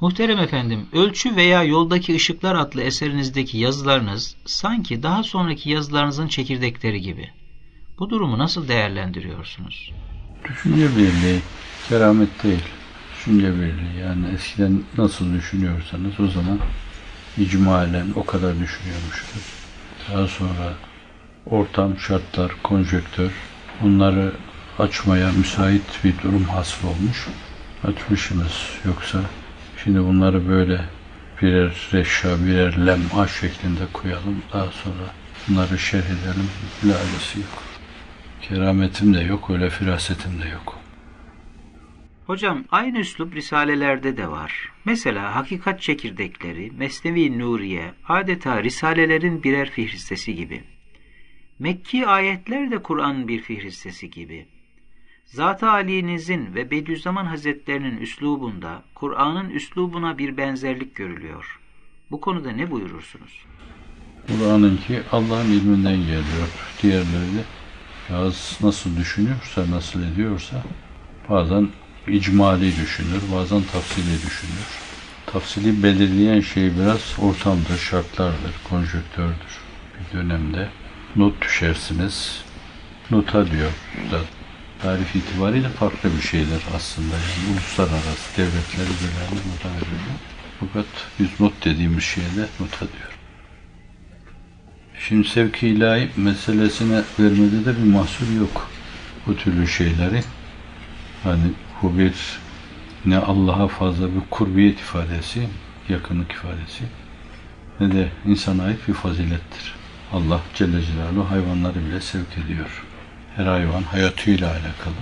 Muhterem efendim, Ölçü veya Yoldaki Işıklar adlı eserinizdeki yazılarınız sanki daha sonraki yazılarınızın çekirdekleri gibi. Bu durumu nasıl değerlendiriyorsunuz? Düşünce birliği, keramet değil. Düşünce birliği. Yani eskiden nasıl düşünüyorsanız o zaman icmalen o kadar düşünüyormuştur. Daha sonra ortam, şartlar, konjöktör bunları açmaya müsait bir durum hasıl olmuş. Açmışsınız. Yoksa şimdi bunları böyle birer reşa, birer lem'a şeklinde koyalım. Daha sonra bunları şerh edelim. Lalesi yok. Kerametim de yok, öyle firasetim de yok. Hocam aynı üslup risalelerde de var. Mesela hakikat çekirdekleri, Mesnevi Nuriye adeta risalelerin birer fihristesi gibi. Mekki ayetler de Kur'an'ın bir fihristesi gibi. Zat-ı Ali'nizin ve Bediüzzaman Hazretlerinin üslubunda Kur'an'ın üslubuna bir benzerlik görülüyor. Bu konuda ne buyurursunuz? Kur'an'ınki Allah'ın ilminden geliyor. Diğerleri de nasıl düşünüyorsa, nasıl ediyorsa bazen icmali düşünür, bazen tafsili düşünür. Tafsili belirleyen şey biraz ortamdır, şartlardır, konjöktördür. Bir dönemde not düşersiniz. Nota diyor da tarif itibariyle farklı bir şeydir aslında. Yani uluslararası devletler üzerinde nota veriliyor. Fakat biz not dediğimiz şeye de nota diyor. Şimdi sevki ilahi meselesine vermede de bir mahsur yok. Bu türlü şeyleri. Hani bu bir ne Allah'a fazla bir kurbiyet ifadesi, yakınlık ifadesi ne de insana ait bir fazilettir. Allah Celle Celaluhu hayvanları bile sevk ediyor. Her hayvan hayatıyla alakalı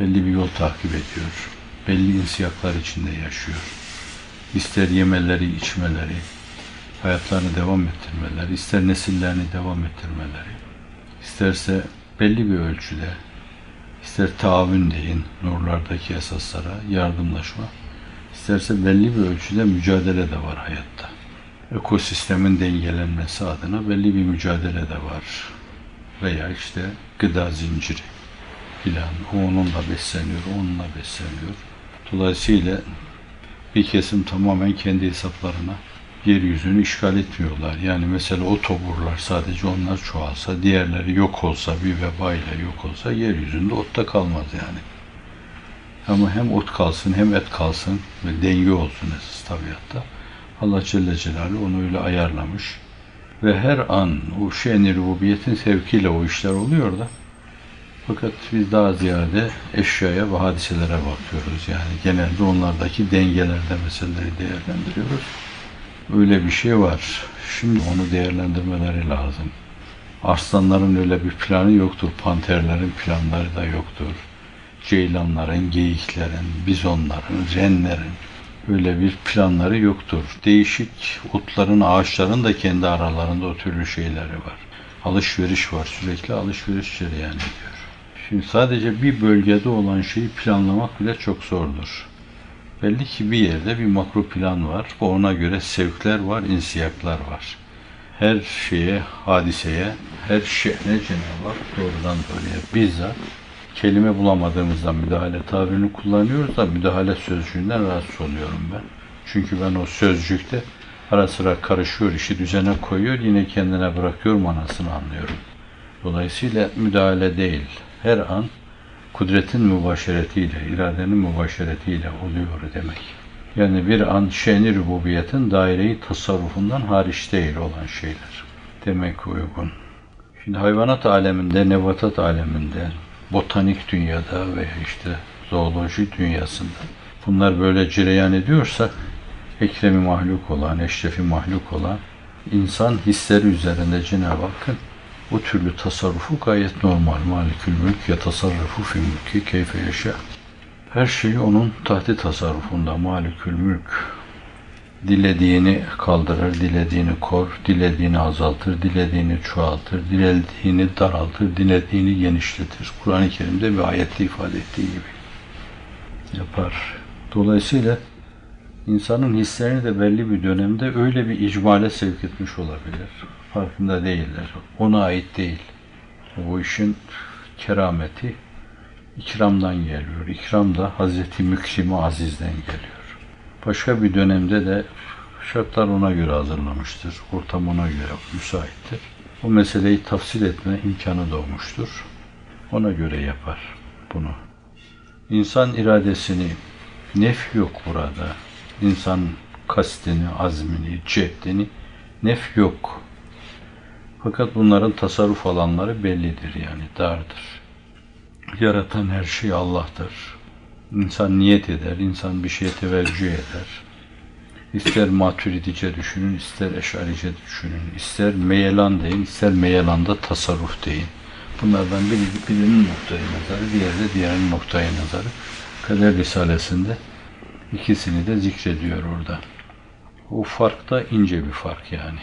belli bir yol takip ediyor. Belli insiyaklar içinde yaşıyor. İster yemeleri, içmeleri, hayatlarını devam ettirmeleri, ister nesillerini devam ettirmeleri, isterse belli bir ölçüde, ister taavün deyin, nurlardaki esaslara yardımlaşma, isterse belli bir ölçüde mücadele de var hayatta. Ekosistemin dengelenmesi adına belli bir mücadele de var. Veya işte gıda zinciri filan. O onunla besleniyor, onunla besleniyor. Dolayısıyla bir kesim tamamen kendi hesaplarına yeryüzünü işgal etmiyorlar. Yani mesela o toburlar sadece onlar çoğalsa, diğerleri yok olsa, bir vebayla yok olsa yeryüzünde ot da kalmaz yani. Ama hem ot kalsın hem et kalsın ve denge olsun esas tabiatta. Allah Celle Celaluhu onu öyle ayarlamış. Ve her an o şen-i rububiyetin sevkiyle o işler oluyor da fakat biz daha ziyade eşyaya ve hadiselere bakıyoruz. Yani genelde onlardaki dengelerde meseleleri değerlendiriyoruz. Öyle bir şey var. Şimdi onu değerlendirmeleri lazım. Arslanların öyle bir planı yoktur. Panterlerin planları da yoktur. Ceylanların, geyiklerin, bizonların, renlerin öyle bir planları yoktur. Değişik otların, ağaçların da kendi aralarında o türlü şeyleri var. Alışveriş var. Sürekli alışveriş cereyan ediyor. Şimdi sadece bir bölgede olan şeyi planlamak bile çok zordur. Belli ki bir yerde bir makro plan var. Ona göre sevkler var, insiyaklar var. Her şeye, hadiseye, her şehne Cenab-ı Hak doğrudan doğruya bizzat kelime bulamadığımızda müdahale tabirini kullanıyoruz da müdahale sözcüğünden rahatsız oluyorum ben. Çünkü ben o sözcükte ara sıra karışıyor, işi düzene koyuyor, yine kendine bırakıyor manasını anlıyorum. Dolayısıyla müdahale değil. Her an kudretin mübaşeretiyle, iradenin mübaşeretiyle oluyor demek. Yani bir an şeni rububiyetin daireyi tasarrufundan hariç değil olan şeyler. Demek uygun. Şimdi hayvanat aleminde, nebatat aleminde, botanik dünyada veya işte zooloji dünyasında bunlar böyle cereyan ediyorsa ekremi mahluk olan, eşrefi mahluk olan insan hisleri üzerinde Cenab-ı Hakk'ın bu türlü tasarrufu gayet normal. Malikül mülk ya tasarrufu fi mülki keyfe yaşa. Her şey onun tahti tasarrufunda. Malikül mülk dilediğini kaldırır, dilediğini kor, dilediğini azaltır, dilediğini çoğaltır, dilediğini daraltır, dilediğini genişletir. Kur'an-ı Kerim'de bir ayette ifade ettiği gibi yapar. Dolayısıyla insanın hislerini de belli bir dönemde öyle bir icmale sevk etmiş olabilir. Farkında değiller. Ona ait değil. Bu işin kerameti ikramdan geliyor. İkram da Hazreti Mükrim-i Aziz'den geliyor. Başka bir dönemde de şartlar ona göre hazırlamıştır. Ortam ona göre müsaittir. Bu meseleyi tafsil etme imkanı doğmuştur. Ona göre yapar bunu. İnsan iradesini nef yok burada. İnsan kastini, azmini, ceddini nef yok. Fakat bunların tasarruf alanları bellidir yani dardır. Yaratan her şey Allah'tır. İnsan niyet eder, insan bir şeye teveccüh eder. İster maturidice düşünün, ister eşarice düşünün, ister meyelan deyin, ister meyelanda tasarruf deyin. Bunlardan biri birinin noktayı nazarı, diğeri de diğerinin noktayı nazarı. Kader Risalesi'nde ikisini de zikrediyor orada. O fark da ince bir fark yani.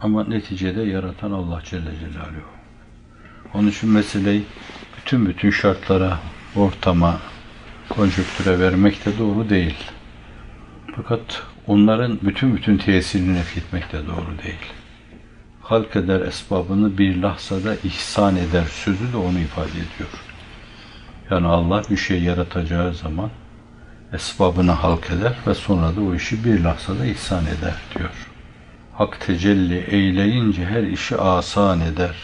Ama neticede yaratan Allah Celle Celaluhu. Onun için meseleyi bütün bütün şartlara, ortama, konjöktüre vermek de doğru değil. Fakat onların bütün bütün tesirini nefretmek de doğru değil. Halk eder esbabını bir lahzada ihsan eder sözü de onu ifade ediyor. Yani Allah bir şey yaratacağı zaman esbabını halk eder ve sonra da o işi bir lahzada ihsan eder diyor. Hak tecelli eyleyince her işi asan eder.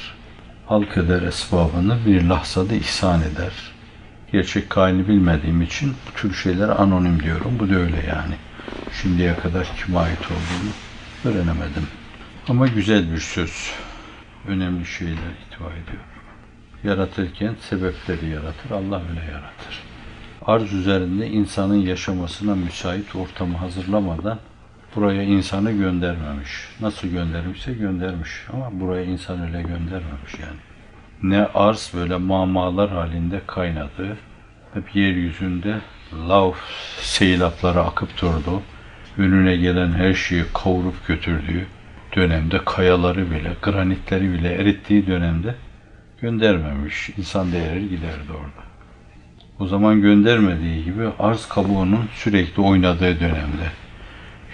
Halk eder esbabını bir lahzada ihsan eder. Gerçek kaini bilmediğim için bu tür şeyler anonim diyorum. Bu da öyle yani. Şimdiye kadar kime ait olduğunu öğrenemedim. Ama güzel bir söz. Önemli şeyler ihtiva ediyor. Yaratırken sebepleri yaratır. Allah öyle yaratır. Arz üzerinde insanın yaşamasına müsait ortamı hazırlamadan buraya insanı göndermemiş. Nasıl göndermişse göndermiş ama buraya insan öyle göndermemiş yani. Ne arz böyle mamalar halinde kaynadı. Hep yeryüzünde lav seylapları akıp durdu. Önüne gelen her şeyi kavurup götürdüğü dönemde kayaları bile, granitleri bile erittiği dönemde göndermemiş. İnsan değeri giderdi orada. O zaman göndermediği gibi arz kabuğunun sürekli oynadığı dönemde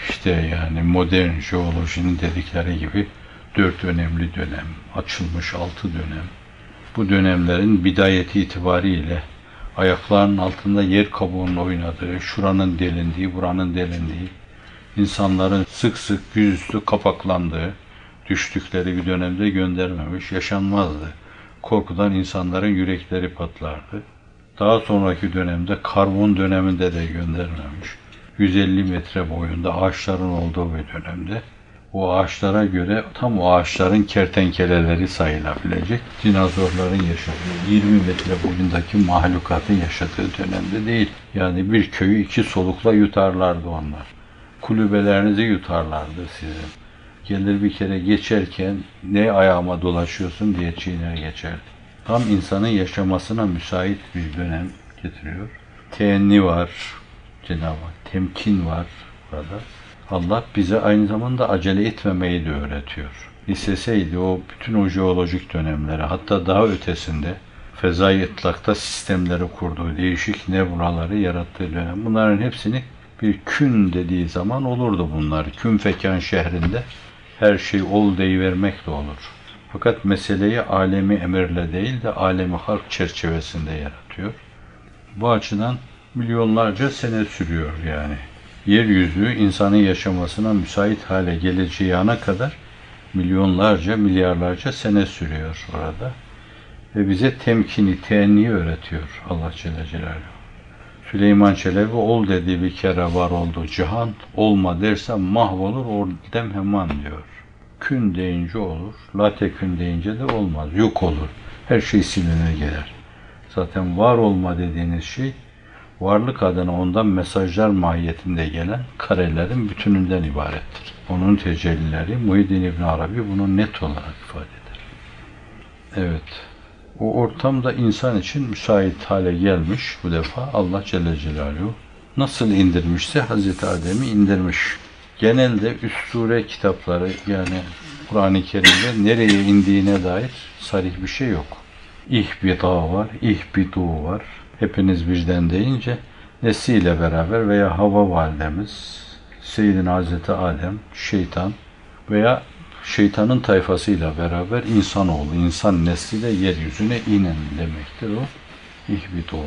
işte yani modern jeolojinin dedikleri gibi dört önemli dönem, açılmış altı dönem. Bu dönemlerin bidayeti itibariyle ayaklarının altında yer kabuğunun oynadığı, şuranın delindiği, buranın delindiği, insanların sık sık yüzüstü kapaklandığı, düştükleri bir dönemde göndermemiş, yaşanmazdı. Korkudan insanların yürekleri patlardı. Daha sonraki dönemde karbon döneminde de göndermemiş. 150 metre boyunda ağaçların olduğu bir dönemde o ağaçlara göre tam o ağaçların kertenkeleleri sayılabilecek dinozorların yaşadığı 20 metre boyundaki mahlukatın yaşadığı dönemde değil. Yani bir köyü iki solukla yutarlardı onlar. Kulübelerinizi yutarlardı sizin. Gelir bir kere geçerken ne ayağıma dolaşıyorsun diye çiğner geçerdi. Tam insanın yaşamasına müsait bir dönem getiriyor. Teenni var, Cenab-ı Hak temkin var burada. Allah bize aynı zamanda acele etmemeyi de öğretiyor. İsteseydi o bütün o jeolojik dönemleri hatta daha ötesinde fezai ıtlakta sistemleri kurduğu, değişik nebulaları yarattığı dönem. Bunların hepsini bir kün dediği zaman olurdu bunlar. Kün fekan şehrinde her şey ol deyivermek de olur. Fakat meseleyi alemi emirle değil de alemi halk çerçevesinde yaratıyor. Bu açıdan milyonlarca sene sürüyor yani. Yeryüzü insanın yaşamasına müsait hale geleceği ana kadar milyonlarca, milyarlarca sene sürüyor orada. Ve bize temkini, teenniyi öğretiyor Allah Celle Celaluhu. Süleyman Çelebi ol dediği bir kere var oldu cihan, olma derse mahvolur o dem hemen diyor. Kün deyince olur, late kün deyince de olmaz, yok olur. Her şey silinir gelir. Zaten var olma dediğiniz şey varlık adına ondan mesajlar mahiyetinde gelen karelerin bütününden ibarettir. Onun tecellileri Muhyiddin İbn Arabi bunu net olarak ifade eder. Evet. O ortamda insan için müsait hale gelmiş bu defa Allah Celle Celaluhu nasıl indirmişse Hazreti Adem'i indirmiş. Genelde üsture kitapları yani Kur'an-ı Kerim'de nereye indiğine dair sarih bir şey yok. İhbita var, ihbitu var, hepiniz birden deyince nesliyle beraber veya hava validemiz, Seyyidin Hazreti Adem, şeytan veya şeytanın tayfasıyla beraber insanoğlu, insan nesli de yeryüzüne inen demektir o. İhbit o.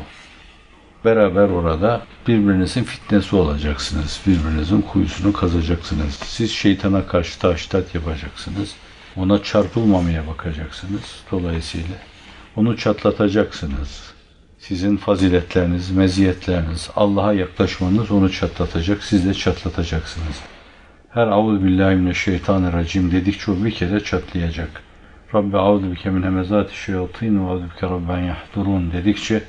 Beraber orada birbirinizin fitnesi olacaksınız. Birbirinizin kuyusunu kazacaksınız. Siz şeytana karşı taş tat yapacaksınız. Ona çarpılmamaya bakacaksınız. Dolayısıyla onu çatlatacaksınız. Sizin faziletleriniz, meziyetleriniz, Allah'a yaklaşmanız onu çatlatacak, siz de çatlatacaksınız. Her avzu billahi mineşşeytanirracim dedikçe o bir kere çatlayacak. Rabbi avzu bike min hemezati şeyatin ve avzu bike rabben yahdurun dedikçe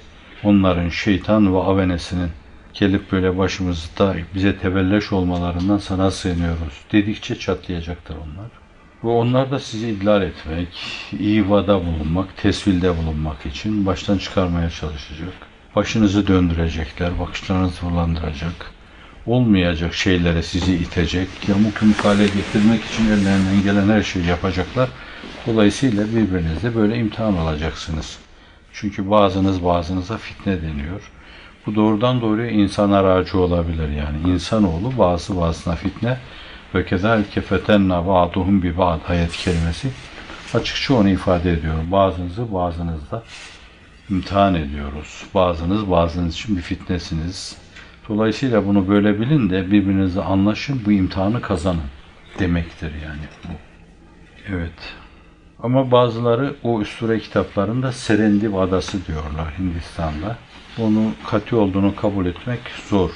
onların şeytan ve avenesinin gelip böyle başımızda bize tebelleş olmalarından sana sığınıyoruz dedikçe çatlayacaktır onlar. Ve onlar da sizi idlal etmek, ivada bulunmak, tesvilde bulunmak için baştan çıkarmaya çalışacak. Başınızı döndürecekler, bakışlarınızı bulandıracak. Olmayacak şeylere sizi itecek, yamuk yumuk hale getirmek için ellerinden gelen her şeyi yapacaklar. Dolayısıyla birbirinizle böyle imtihan alacaksınız. Çünkü bazınız bazınıza fitne deniyor. Bu doğrudan doğruya insan aracı olabilir yani. İnsanoğlu bazı bazına fitne ve kezalike fetenna ba'duhum bi ba'd ayet kelimesi açıkça onu ifade ediyor. Bazınızı bazınızda imtihan ediyoruz. Bazınız bazınız için bir fitnesiniz. Dolayısıyla bunu böyle bilin de birbirinizi anlaşın, bu imtihanı kazanın demektir yani bu. Evet. Ama bazıları o üstüre kitaplarında Serendip Adası diyorlar Hindistan'da. Onu katı olduğunu kabul etmek zor.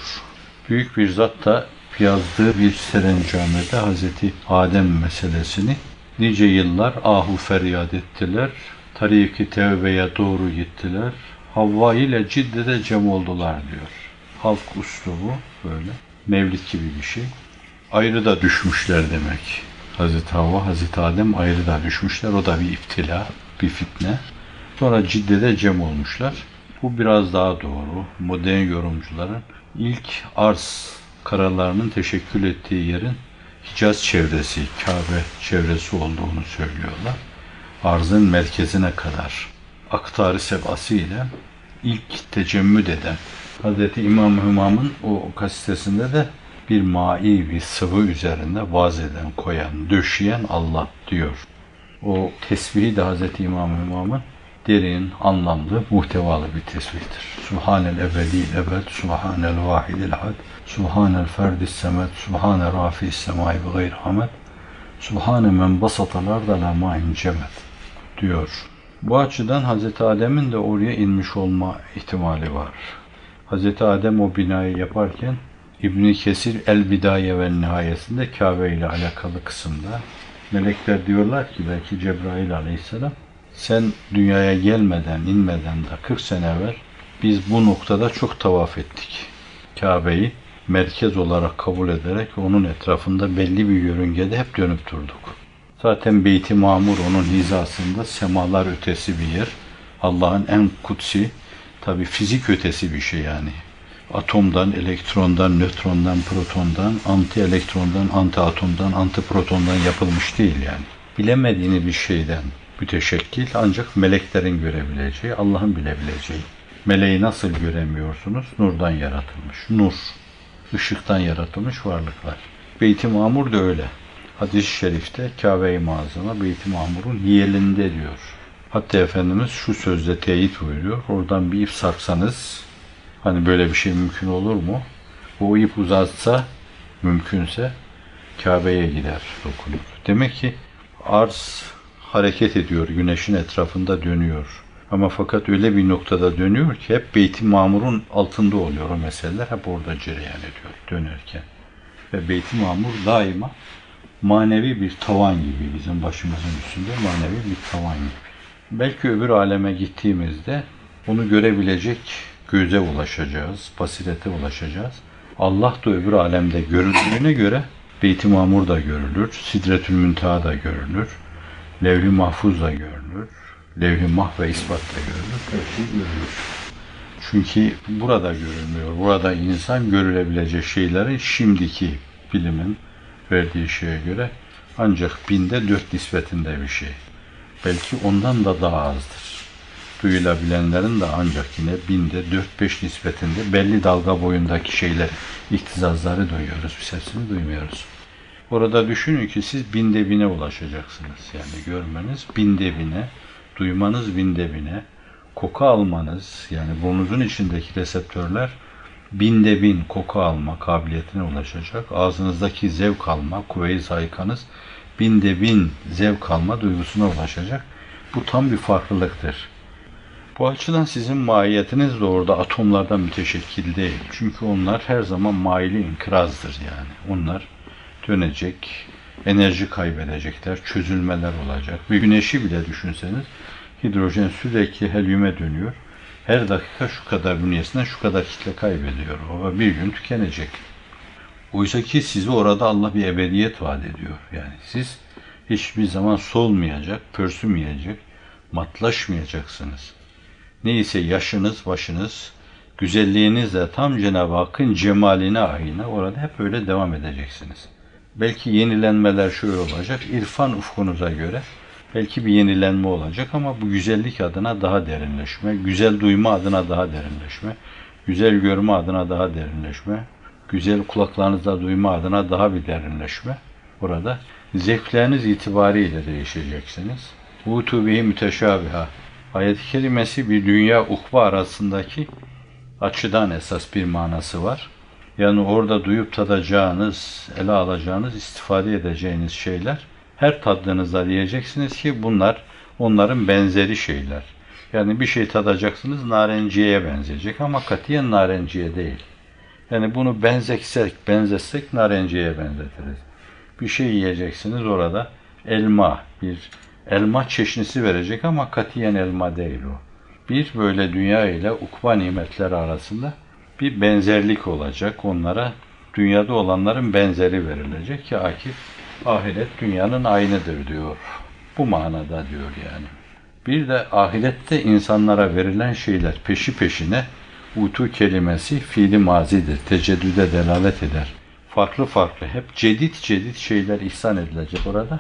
Büyük bir zat da yazdığı bir serencamede Hazreti Adem meselesini nice yıllar ahu feryat ettiler. Tariki tevbeye doğru gittiler. Havva ile ciddede cem oldular diyor. Halk uslubu böyle. Mevlid gibi bir şey. Ayrı da düşmüşler demek. Hazreti Havva, Hazreti Adem ayrı da düşmüşler. O da bir iftila, bir fitne. Sonra ciddede cem olmuşlar. Bu biraz daha doğru. Modern yorumcuların ilk arz karalarının teşekkül ettiği yerin Hicaz çevresi, Kabe çevresi olduğunu söylüyorlar. Arzın merkezine kadar aktarı sebası ile ilk tecemmüd eden Hz. İmam Hümam'ın o kasitesinde de bir mai bir sıvı üzerinde vaz eden, koyan, döşeyen Allah diyor. O tesbihi de Hz. İmam Hümam'ın derin, anlamlı, muhtevalı bir tesbihtir. Subhanel ebedil ebed, Subhanel vahidil had, Subhanel ferdis semet, Subhane rafi'is semai bi gayr hamed, Subhane men basatalar da la ma'in cemet diyor. Bu açıdan Hz. Adem'in de oraya inmiş olma ihtimali var. Hz. Adem o binayı yaparken İbn Kesir El Bidaye ve Nihayesinde Kabe ile alakalı kısımda melekler diyorlar ki belki Cebrail Aleyhisselam sen dünyaya gelmeden, inmeden de 40 sene evvel biz bu noktada çok tavaf ettik. Kabe'yi merkez olarak kabul ederek onun etrafında belli bir yörüngede hep dönüp durduk. Zaten Beyt-i Mamur onun hizasında semalar ötesi bir yer. Allah'ın en kutsi, tabi fizik ötesi bir şey yani. Atomdan, elektrondan, nötrondan, protondan, anti elektrondan, anti atomdan, anti protondan yapılmış değil yani. Bilemediğini bir şeyden müteşekkil ancak meleklerin görebileceği, Allah'ın bilebileceği. Meleği nasıl göremiyorsunuz? Nurdan yaratılmış. Nur. ışıktan yaratılmış varlıklar. Beyt-i Mamur da öyle. Hadis-i şerifte Kabe-i Muazzama Beyt-i Mamur'un yelinde diyor. Hatta Efendimiz şu sözde teyit buyuruyor. Oradan bir ip sarksanız hani böyle bir şey mümkün olur mu? O ip uzatsa mümkünse Kabe'ye gider dokunur. Demek ki arz hareket ediyor, güneşin etrafında dönüyor. Ama fakat öyle bir noktada dönüyor ki hep Beyt-i Mamur'un altında oluyor o meseleler. Hep orada cereyan ediyor dönerken. Ve Beyt-i Mamur daima manevi bir tavan gibi bizim başımızın üstünde manevi bir tavan gibi. Belki öbür aleme gittiğimizde onu görebilecek göze ulaşacağız, basirete ulaşacağız. Allah da öbür alemde görüldüğüne göre Beyt-i Mamur da görülür, Sidretül Müntaha da görülür, Levh-i Mahfuz da görülür, Levh-i Mah ve ispat da görülür, her şey. Çünkü burada görülmüyor. Burada insan görülebilecek şeylerin şimdiki bilimin verdiği şeye göre ancak binde dört nispetinde bir şey. Belki ondan da daha azdır. Duyulabilenlerin de ancak yine binde dört beş nispetinde belli dalga boyundaki şeyler, ihtizazları duyuyoruz. Biz hepsini duymuyoruz. Orada düşünün ki siz binde bine ulaşacaksınız. Yani görmeniz binde bine, duymanız binde bine, koku almanız yani burnunuzun içindeki reseptörler binde bin koku alma kabiliyetine ulaşacak. Ağzınızdaki zevk alma, kuvve-i zayıkanız binde bin zevk alma duygusuna ulaşacak. Bu tam bir farklılıktır. Bu açıdan sizin mahiyetiniz de orada atomlardan müteşekkil değil. Çünkü onlar her zaman maili inkrazdır yani. Onlar dönecek, enerji kaybedecekler, çözülmeler olacak. Bir güneşi bile düşünseniz hidrojen sürekli helyume dönüyor. Her dakika şu kadar bünyesinden şu kadar kitle kaybediyor. O bir gün tükenecek. Oysa ki sizi orada Allah bir ebediyet vaat ediyor. Yani siz hiçbir zaman solmayacak, pörsümeyecek, matlaşmayacaksınız. Neyse yaşınız, başınız, güzelliğinizle tam Cenab-ı Hakk'ın cemaline ayna orada hep öyle devam edeceksiniz. Belki yenilenmeler şöyle olacak, irfan ufkunuza göre belki bir yenilenme olacak ama bu güzellik adına daha derinleşme, güzel duyma adına daha derinleşme, güzel görme adına daha derinleşme, güzel kulaklarınızda duyma adına daha bir derinleşme. Burada zevkleriniz itibariyle değişeceksiniz. Utu bihi müteşabiha. Ayet-i kerimesi bir dünya ukba arasındaki açıdan esas bir manası var. Yani orada duyup tadacağınız, ele alacağınız, istifade edeceğiniz şeyler her tattığınızda diyeceksiniz ki bunlar onların benzeri şeyler. Yani bir şey tadacaksınız narenciyeye benzeyecek ama katiyen narenciye değil. Yani bunu benzetsek, benzetsek narenciyeye benzetiriz. Bir şey yiyeceksiniz orada elma, bir elma çeşnisi verecek ama katiyen elma değil o. Bir böyle dünya ile ukba nimetleri arasında bir benzerlik olacak. Onlara dünyada olanların benzeri verilecek ki akif ahiret dünyanın aynıdır diyor. Bu manada diyor yani. Bir de ahirette insanlara verilen şeyler peşi peşine utu kelimesi fiili mazidir. Teceddüde delalet eder. Farklı farklı hep cedid cedid şeyler ihsan edilecek orada.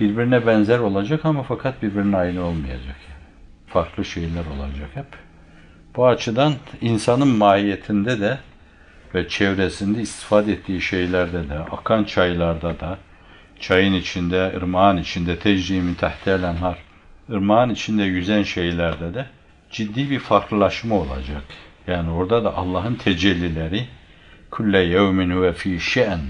Birbirine benzer olacak ama fakat birbirine aynı olmayacak. Yani. Farklı şeyler olacak hep. Bu açıdan insanın mahiyetinde de ve çevresinde istifade ettiği şeylerde de, akan çaylarda da, çayın içinde, ırmağın içinde, tecrimin tehtel enhar, ırmağın içinde yüzen şeylerde de ciddi bir farklılaşma olacak. Yani orada da Allah'ın tecellileri kulle yevmin ve fi şe'n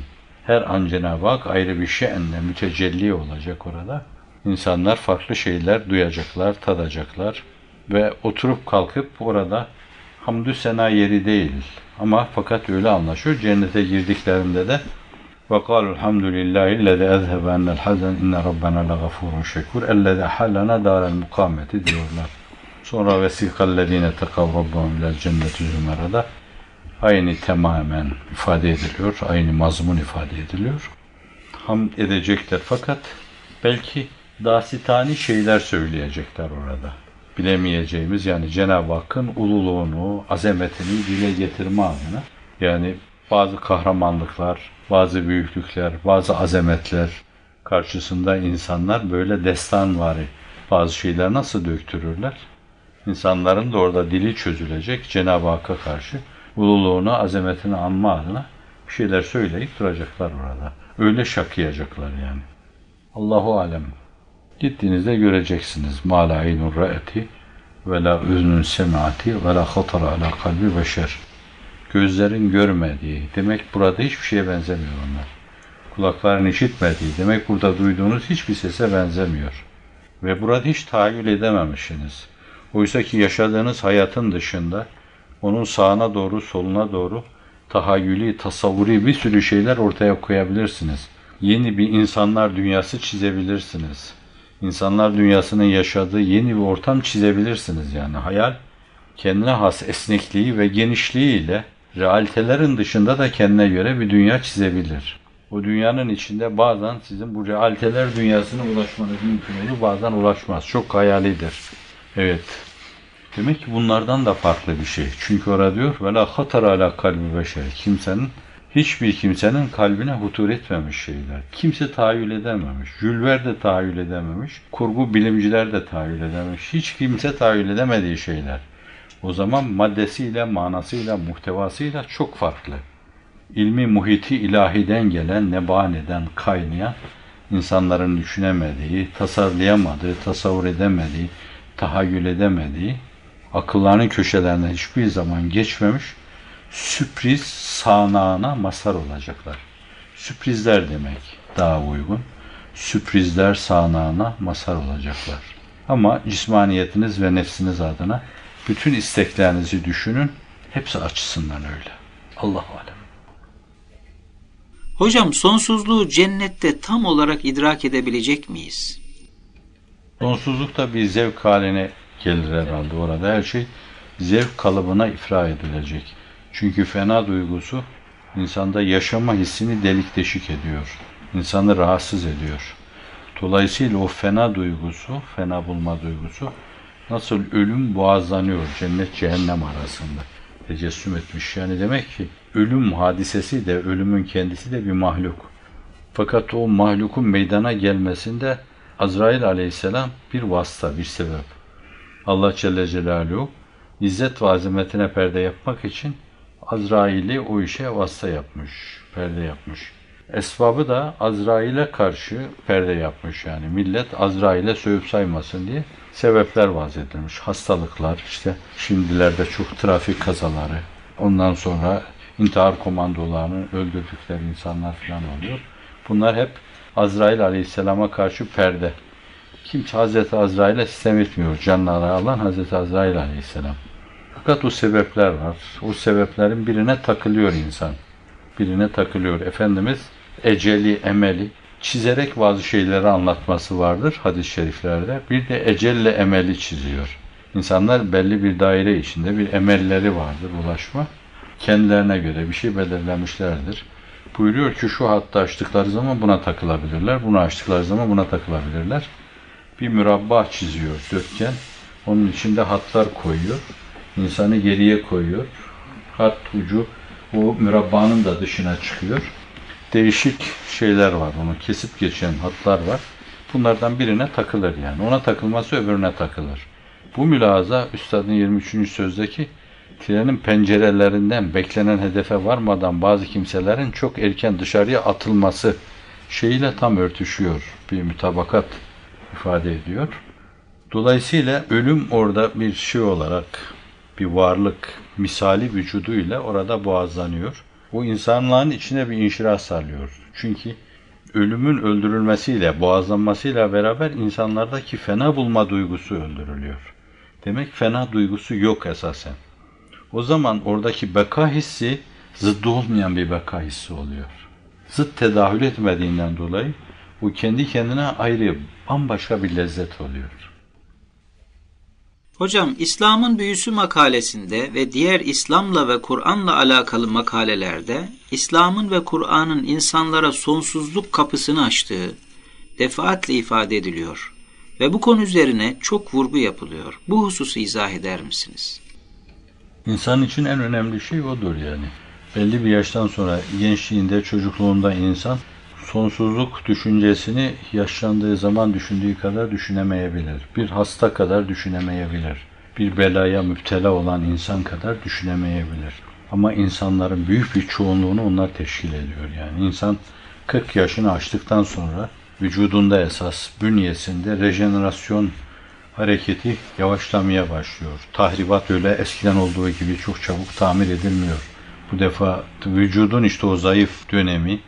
her an Cenab-ı ayrı bir şe'nle mütecelli olacak orada. İnsanlar farklı şeyler duyacaklar, tadacaklar ve oturup kalkıp orada hamdü sena yeri değil. Ama fakat öyle anlaşıyor. Cennete girdiklerinde de وقالوا الحمد لله الذي أذهب عنا الحزن إن ربنا لغفور شكور الذي حلنا دار المقامة diyorlar. Sonra vesikallezine tekav rabbahum ilel cenneti zümerada aynı tamamen ifade ediliyor, aynı mazmun ifade ediliyor. Hamd edecekler fakat belki dasitani şeyler söyleyecekler orada. Bilemeyeceğimiz yani Cenab-ı Hakk'ın ululuğunu, azametini dile getirme adına yani bazı kahramanlıklar, bazı büyüklükler, bazı azametler karşısında insanlar böyle destan var. Bazı şeyler nasıl döktürürler? İnsanların da orada dili çözülecek Cenab-ı Hakk'a karşı ululuğunu, azametini anma adına bir şeyler söyleyip duracaklar orada. Öyle şakıyacaklar yani. Allahu alem. Gittiğinizde göreceksiniz. Ma la aynun ra'eti ve la üznün semati ve la hatara ala kalbi beşer. Gözlerin görmediği. Demek burada hiçbir şeye benzemiyor onlar. Kulakların işitmediği. Demek burada duyduğunuz hiçbir sese benzemiyor. Ve burada hiç tahayyül edememişsiniz. Oysa ki yaşadığınız hayatın dışında onun sağına doğru, soluna doğru tahayyülü, tasavvuri bir sürü şeyler ortaya koyabilirsiniz. Yeni bir insanlar dünyası çizebilirsiniz. İnsanlar dünyasının yaşadığı yeni bir ortam çizebilirsiniz yani. Hayal kendine has esnekliği ve genişliğiyle realitelerin dışında da kendine göre bir dünya çizebilir. O dünyanın içinde bazen sizin bu realiteler dünyasına ulaşmanız mümkün olur, bazen ulaşmaz. Çok hayalidir. Evet. Demek ki bunlardan da farklı bir şey. Çünkü orada diyor ve la hatar ala kalbi. Kimsenin hiçbir kimsenin kalbine hutur etmemiş şeyler. Kimse tahayyül edememiş. Jülver de tahayyül edememiş. Kurgu bilimciler de tahayyül edememiş. Hiç kimse tahayyül edemediği şeyler. O zaman maddesiyle, manasıyla, muhtevasıyla çok farklı. İlmi muhiti ilahiden gelen, nebaneden kaynayan, insanların düşünemediği, tasarlayamadığı, tasavvur edemediği, tahayyül edemediği akıllarının köşelerinden hiçbir zaman geçmemiş sürpriz sağanağına mazhar olacaklar. Sürprizler demek daha uygun. Sürprizler sağanağına mazhar olacaklar. Ama cismaniyetiniz ve nefsiniz adına bütün isteklerinizi düşünün. Hepsi açısından öyle. Allah alem. Hocam sonsuzluğu cennette tam olarak idrak edebilecek miyiz? Sonsuzluk da bir zevk haline gelir herhalde orada. Her şey zevk kalıbına ifra edilecek. Çünkü fena duygusu insanda yaşama hissini delik deşik ediyor. İnsanı rahatsız ediyor. Dolayısıyla o fena duygusu, fena bulma duygusu nasıl ölüm boğazlanıyor cennet cehennem arasında tecessüm etmiş. Yani demek ki ölüm hadisesi de ölümün kendisi de bir mahluk. Fakat o mahlukun meydana gelmesinde Azrail aleyhisselam bir vasıta, bir sebep. Allah Celle Celaluhu izzet ve perde yapmak için Azrail'i o işe vasıta yapmış, perde yapmış. Esbabı da Azrail'e karşı perde yapmış yani. Millet Azrail'e sövüp saymasın diye sebepler vaz edilmiş. Hastalıklar, işte şimdilerde çok trafik kazaları, ondan sonra intihar komandolarını öldürdükleri insanlar falan oluyor. Bunlar hep Azrail Aleyhisselam'a karşı perde. Kimse Hazreti Azrail'e sistem etmiyor. Canları alan Hazreti Azrail Aleyhisselam. Fakat o sebepler var. O sebeplerin birine takılıyor insan. Birine takılıyor. Efendimiz eceli, emeli çizerek bazı şeyleri anlatması vardır hadis-i şeriflerde. Bir de ecelle emeli çiziyor. İnsanlar belli bir daire içinde bir emelleri vardır ulaşma. Kendilerine göre bir şey belirlemişlerdir. Buyuruyor ki şu hattı açtıkları zaman buna takılabilirler. Bunu açtıkları zaman buna takılabilirler. Bir mürabba çiziyor dörtgen. Onun içinde hatlar koyuyor. İnsanı geriye koyuyor. Hat ucu o mürabbanın da dışına çıkıyor değişik şeyler var. Onu kesip geçen hatlar var. Bunlardan birine takılır yani. Ona takılması öbürüne takılır. Bu mülaza Üstad'ın 23. sözdeki trenin pencerelerinden beklenen hedefe varmadan bazı kimselerin çok erken dışarıya atılması şeyiyle tam örtüşüyor. Bir mütabakat ifade ediyor. Dolayısıyla ölüm orada bir şey olarak bir varlık misali vücuduyla orada boğazlanıyor. Bu insanlığın içine bir inşirah sağlıyor. Çünkü ölümün öldürülmesiyle, boğazlanmasıyla beraber insanlardaki fena bulma duygusu öldürülüyor. Demek fena duygusu yok esasen. O zaman oradaki beka hissi zıddı olmayan bir beka hissi oluyor. Zıt tedahül etmediğinden dolayı bu kendi kendine ayrı, bambaşka bir lezzet oluyor. Hocam İslam'ın büyüsü makalesinde ve diğer İslam'la ve Kur'an'la alakalı makalelerde İslam'ın ve Kur'an'ın insanlara sonsuzluk kapısını açtığı defaatle ifade ediliyor ve bu konu üzerine çok vurgu yapılıyor. Bu hususu izah eder misiniz? İnsan için en önemli şey odur yani. Belli bir yaştan sonra gençliğinde, çocukluğunda insan sonsuzluk düşüncesini yaşlandığı zaman düşündüğü kadar düşünemeyebilir. Bir hasta kadar düşünemeyebilir. Bir belaya müptela olan insan kadar düşünemeyebilir. Ama insanların büyük bir çoğunluğunu onlar teşkil ediyor. Yani insan 40 yaşını aştıktan sonra vücudunda esas bünyesinde rejenerasyon hareketi yavaşlamaya başlıyor. Tahribat öyle eskiden olduğu gibi çok çabuk tamir edilmiyor. Bu defa vücudun işte o zayıf dönemi,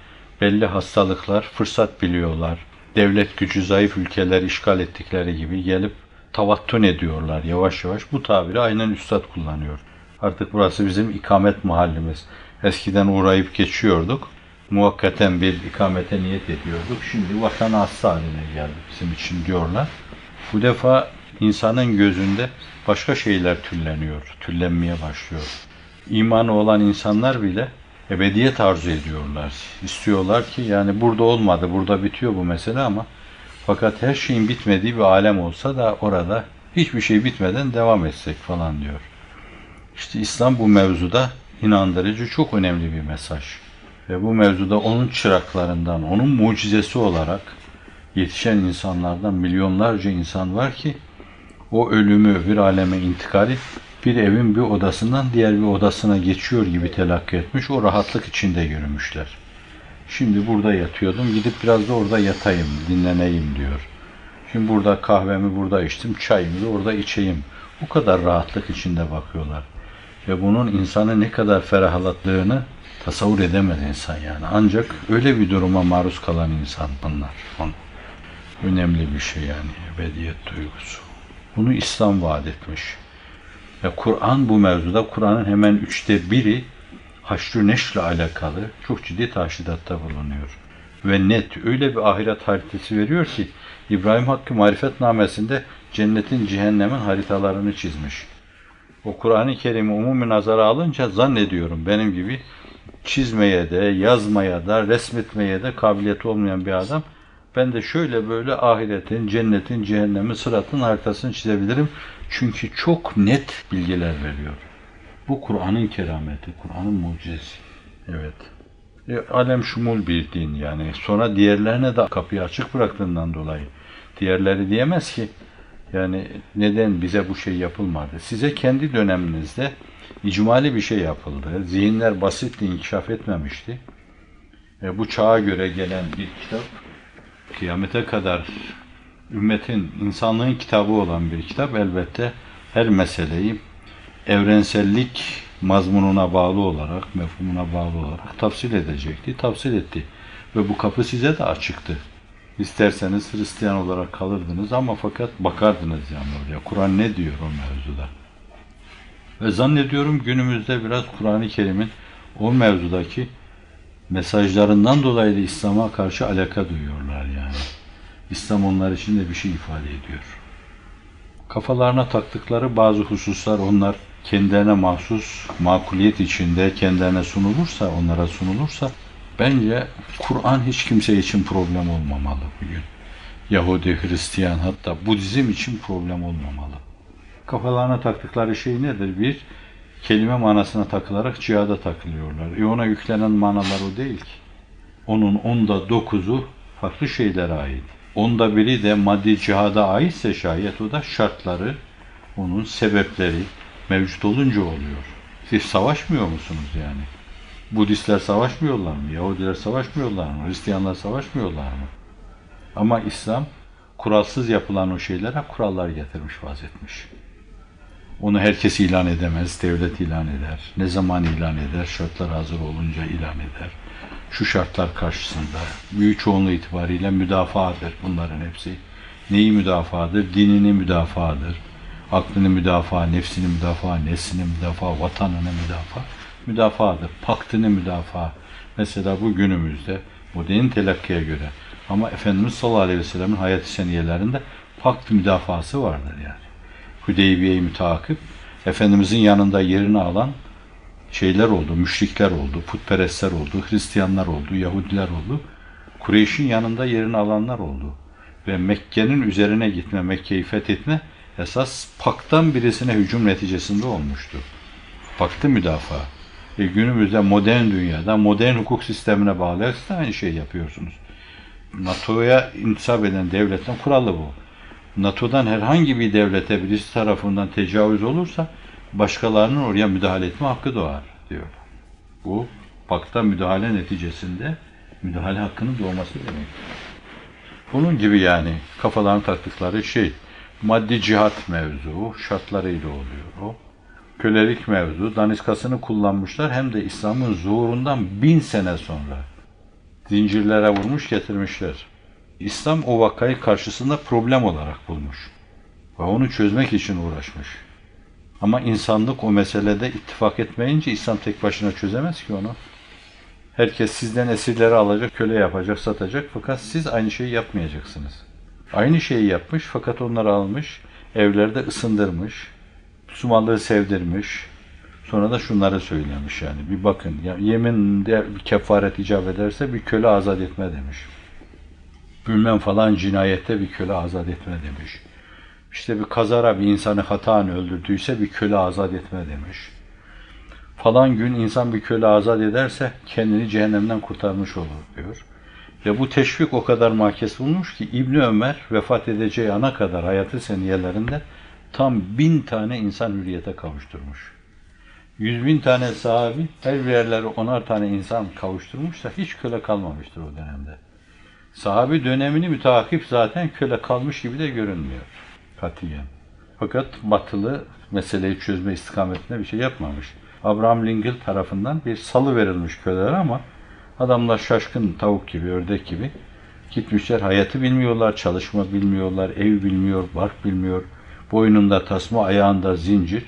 belli hastalıklar fırsat biliyorlar. Devlet gücü zayıf ülkeler işgal ettikleri gibi gelip tavattun ediyorlar yavaş yavaş. Bu tabiri aynen üstad kullanıyor. Artık burası bizim ikamet mahallimiz. Eskiden uğrayıp geçiyorduk. Muhakkaten bir ikamete niyet ediyorduk. Şimdi vatan hasta haline geldi bizim için diyorlar. Bu defa insanın gözünde başka şeyler tülleniyor, tüllenmeye başlıyor. İmanı olan insanlar bile ebediyet arzu ediyorlar. İstiyorlar ki yani burada olmadı, burada bitiyor bu mesele ama fakat her şeyin bitmediği bir alem olsa da orada hiçbir şey bitmeden devam etsek falan diyor. İşte İslam bu mevzuda inandırıcı çok önemli bir mesaj. Ve bu mevzuda onun çıraklarından, onun mucizesi olarak yetişen insanlardan milyonlarca insan var ki o ölümü bir aleme intikali bir evin bir odasından diğer bir odasına geçiyor gibi telakki etmiş. O rahatlık içinde yürümüşler. Şimdi burada yatıyordum. Gidip biraz da orada yatayım, dinleneyim diyor. Şimdi burada kahvemi burada içtim, çayımı da orada içeyim. Bu kadar rahatlık içinde bakıyorlar. Ve bunun insanı ne kadar ferahlattığını tasavvur edemez insan yani. Ancak öyle bir duruma maruz kalan insan bunlar. Önemli bir şey yani ebediyet duygusu. Bunu İslam vaat etmiş. Ve Kur'an bu mevzuda Kur'an'ın hemen üçte biri haşr neşle alakalı çok ciddi taşidatta bulunuyor. Ve net öyle bir ahiret haritası veriyor ki İbrahim Hakkı Marifetnamesinde cennetin cehennemin haritalarını çizmiş. O Kur'an-ı Kerim'i umumi nazara alınca zannediyorum benim gibi çizmeye de, yazmaya da, resmetmeye de kabiliyeti olmayan bir adam ben de şöyle böyle ahiretin, cennetin, cehennemin, sıratın haritasını çizebilirim. Çünkü çok net bilgiler veriyor. Bu Kur'an'ın kerameti, Kur'an'ın mucizesi. Evet. E, alem şumul bir din yani. Sonra diğerlerine de kapıyı açık bıraktığından dolayı. Diğerleri diyemez ki yani neden bize bu şey yapılmadı? Size kendi döneminizde icmali bir şey yapıldı. Zihinler basitti, inkişaf etmemişti. E, bu çağa göre gelen bir kitap kıyamete kadar ümmetin, insanlığın kitabı olan bir kitap elbette her meseleyi evrensellik mazmununa bağlı olarak, mefhumuna bağlı olarak tafsil edecekti. Tafsil etti. Ve bu kapı size de açıktı. İsterseniz Hristiyan olarak kalırdınız ama fakat bakardınız yani oraya. Kur'an ne diyor o mevzuda? Ve zannediyorum günümüzde biraz Kur'an-ı Kerim'in o mevzudaki mesajlarından dolayı İslam'a karşı alaka duyuyorlar yani. İslam onlar için de bir şey ifade ediyor. Kafalarına taktıkları bazı hususlar onlar kendilerine mahsus makuliyet içinde kendilerine sunulursa, onlara sunulursa bence Kur'an hiç kimse için problem olmamalı bugün. Yahudi, Hristiyan hatta Budizm için problem olmamalı. Kafalarına taktıkları şey nedir? Bir, kelime manasına takılarak cihada takılıyorlar. E ona yüklenen manalar o değil ki. Onun onda dokuzu farklı şeylere ait. Onda biri de maddi cihada aitse şayet o da şartları, onun sebepleri mevcut olunca oluyor. Siz savaşmıyor musunuz yani? Budistler savaşmıyorlar mı? Yahudiler savaşmıyorlar mı? Hristiyanlar savaşmıyorlar mı? Ama İslam kuralsız yapılan o şeylere kurallar getirmiş, vazetmiş. Onu herkes ilan edemez, devlet ilan eder. Ne zaman ilan eder? Şartlar hazır olunca ilan eder. Şu şartlar karşısında büyük çoğunluğu itibariyle müdafaadır bunların hepsi. Neyi müdafaadır? Dinini müdafaadır. Aklını müdafaa, nefsini müdafaa, neslini müdafaa, vatanını müdafaa. Müdafaadır. Paktını müdafaa. Mesela bu günümüzde modern telakkiye göre ama Efendimiz sallallahu aleyhi ve sellem'in hayat seniyelerinde pakt müdafası vardır yani. Hüdeybiye'yi müteakip Efendimizin yanında yerini alan şeyler oldu, müşrikler oldu, putperestler oldu, Hristiyanlar oldu, Yahudiler oldu. Kureyş'in yanında yerini alanlar oldu. Ve Mekke'nin üzerine gitme, Mekke'yi fethetme esas paktan birisine hücum neticesinde olmuştu. Paktı müdafaa. E günümüzde modern dünyada, modern hukuk sistemine bağlı da aynı şey yapıyorsunuz. NATO'ya intisap eden devletten kuralı bu. NATO'dan herhangi bir devlete birisi tarafından tecavüz olursa başkalarının oraya müdahale etme hakkı doğar diyor. Bu pakta müdahale neticesinde müdahale hakkının doğması demek. Bunun gibi yani kafalarını taktıkları şey maddi cihat mevzu şartlarıyla oluyor o. Kölelik mevzu daniskasını kullanmışlar hem de İslam'ın zuhurundan bin sene sonra zincirlere vurmuş getirmişler. İslam o vakayı karşısında problem olarak bulmuş. Ve onu çözmek için uğraşmış. Ama insanlık o meselede ittifak etmeyince İslam tek başına çözemez ki onu. Herkes sizden esirleri alacak, köle yapacak, satacak fakat siz aynı şeyi yapmayacaksınız. Aynı şeyi yapmış fakat onları almış, evlerde ısındırmış, Müslümanlığı sevdirmiş, sonra da şunları söylemiş yani. Bir bakın, ya yeminde bir kefaret icap ederse bir köle azat etme demiş. Bilmem falan cinayette bir köle azat etme demiş. İşte bir kazara bir insanı hataen öldürdüyse bir köle azat etme demiş. Falan gün insan bir köle azat ederse kendini cehennemden kurtarmış olur diyor. Ve bu teşvik o kadar mahkes bulmuş ki İbni Ömer vefat edeceği ana kadar hayatı seniyelerinde tam bin tane insan hürriyete kavuşturmuş. Yüz bin tane sahabi her birerleri onar tane insan kavuşturmuşsa hiç köle kalmamıştır o dönemde. Sahabi dönemini müteakip zaten köle kalmış gibi de görünmüyor katiyen. Fakat batılı meseleyi çözme istikametinde bir şey yapmamış. Abraham Lincoln tarafından bir salı verilmiş kölelere ama adamlar şaşkın tavuk gibi, ördek gibi gitmişler. Hayatı bilmiyorlar, çalışma bilmiyorlar, ev bilmiyor, bark bilmiyor. Boynunda tasma, ayağında zincir.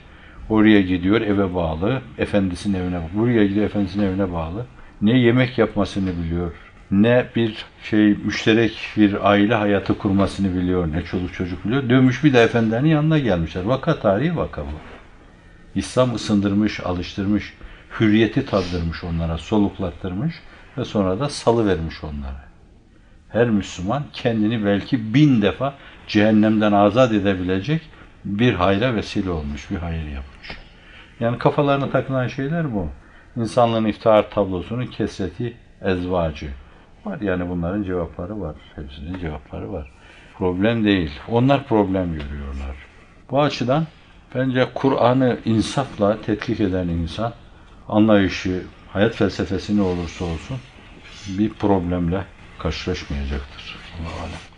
Oraya gidiyor, eve bağlı. Efendisinin evine. Buraya gidiyor, efendisinin evine bağlı. Ne yemek yapmasını biliyor, ne bir şey müşterek bir aile hayatı kurmasını biliyor, ne çoluk çocuk biliyor. Dönmüş bir de efendilerin yanına gelmişler. Vaka tarihi vaka bu. İslam ısındırmış, alıştırmış, hürriyeti tattırmış onlara, soluklattırmış ve sonra da salı vermiş onlara. Her Müslüman kendini belki bin defa cehennemden azat edebilecek bir hayra vesile olmuş, bir hayır yapmış. Yani kafalarına takılan şeyler bu. İnsanlığın iftihar tablosunun kesreti ezvacı. Var yani bunların cevapları var. Hepsinin cevapları var. Problem değil. Onlar problem görüyorlar. Bu açıdan bence Kur'an'ı insafla tetkik eden insan anlayışı, hayat felsefesi ne olursa olsun bir problemle karşılaşmayacaktır. Allah alem.